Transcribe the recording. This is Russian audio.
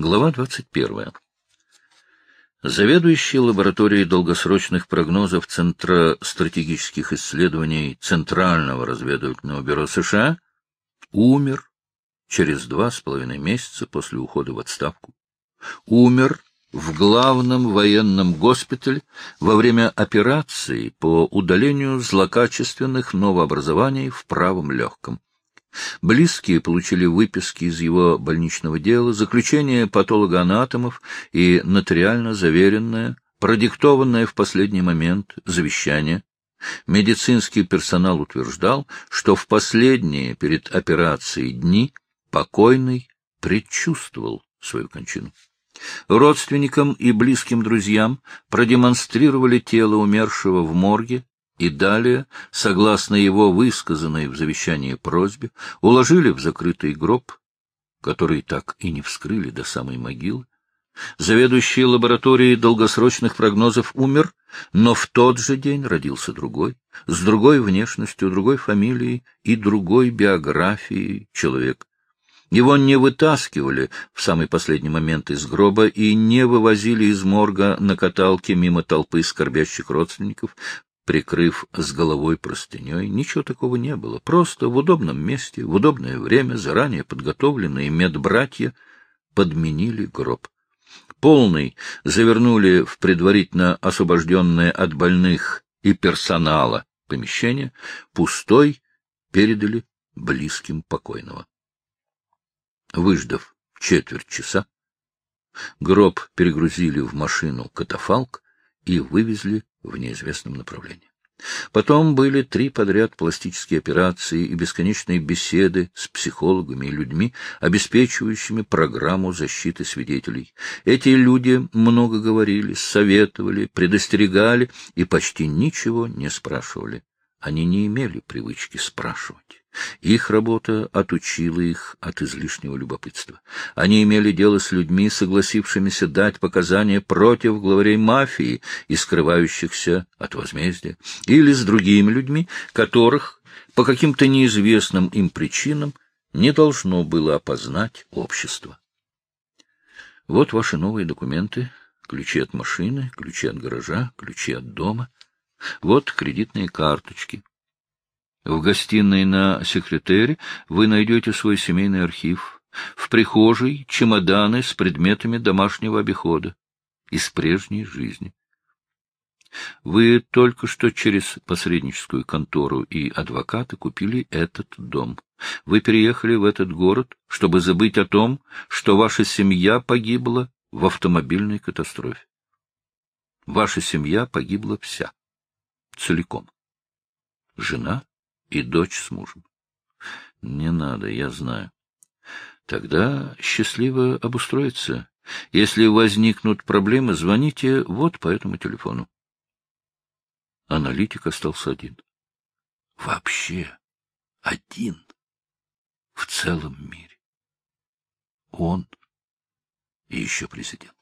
Глава 21. Заведующий лабораторией долгосрочных прогнозов Центра стратегических исследований Центрального разведывательного бюро США умер через два с половиной месяца после ухода в отставку. Умер в главном военном госпитале во время операции по удалению злокачественных новообразований в правом легком. Близкие получили выписки из его больничного дела, заключение патологоанатомов и нотариально заверенное, продиктованное в последний момент завещание. Медицинский персонал утверждал, что в последние перед операцией дни покойный предчувствовал свою кончину. Родственникам и близким друзьям продемонстрировали тело умершего в морге и далее, согласно его высказанной в завещании просьбе, уложили в закрытый гроб, который так и не вскрыли до самой могилы. Заведующий лабораторией долгосрочных прогнозов умер, но в тот же день родился другой, с другой внешностью, другой фамилией и другой биографией человек. Его не вытаскивали в самый последний момент из гроба и не вывозили из морга на каталке мимо толпы скорбящих родственников, прикрыв с головой простыней. Ничего такого не было. Просто в удобном месте, в удобное время заранее подготовленные медбратья подменили гроб. Полный завернули в предварительно освобожденное от больных и персонала помещение, пустой передали близким покойного. Выждав четверть часа, гроб перегрузили в машину катафалк и вывезли в неизвестном направлении. Потом были три подряд пластические операции и бесконечные беседы с психологами и людьми, обеспечивающими программу защиты свидетелей. Эти люди много говорили, советовали, предостерегали и почти ничего не спрашивали. Они не имели привычки спрашивать. Их работа отучила их от излишнего любопытства. Они имели дело с людьми, согласившимися дать показания против главарей мафии и скрывающихся от возмездия, или с другими людьми, которых по каким-то неизвестным им причинам не должно было опознать общество. Вот ваши новые документы, ключи от машины, ключи от гаража, ключи от дома. Вот кредитные карточки. В гостиной на секретере вы найдете свой семейный архив. В прихожей чемоданы с предметами домашнего обихода из прежней жизни. Вы только что через посредническую контору и адвоката купили этот дом. Вы переехали в этот город, чтобы забыть о том, что ваша семья погибла в автомобильной катастрофе. Ваша семья погибла вся, целиком. Жена, и дочь с мужем. Не надо, я знаю. Тогда счастливо обустроиться. Если возникнут проблемы, звоните вот по этому телефону. Аналитик остался один. Вообще один в целом мире. Он и еще президент.